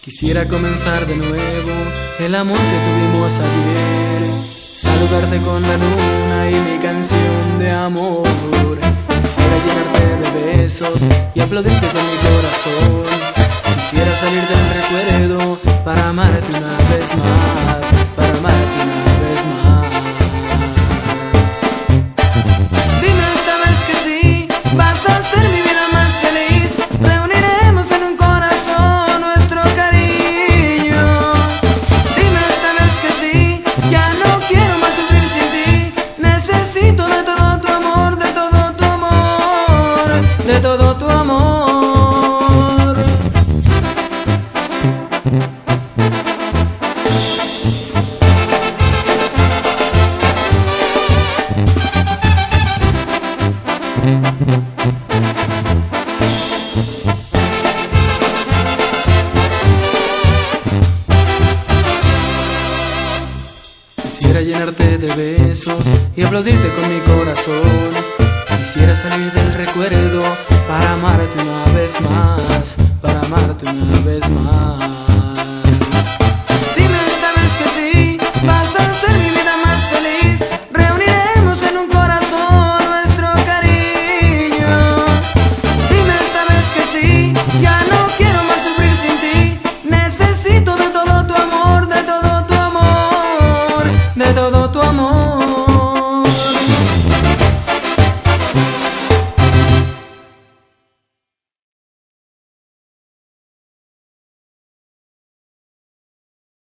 Quisiera comenzar de nuevo el amor que tuvimos ayer. Saludarte con la luna y mi canción de amor. Y aplaudirte con mi corazón. Quisiera salir del recuerdo para amarte una vez más, Quisiera llenarte de besos y aplaudirte con mi corazón. Quisiera salir del recuerdo para amarte una vez más, para amarte una vez más. Tu amor.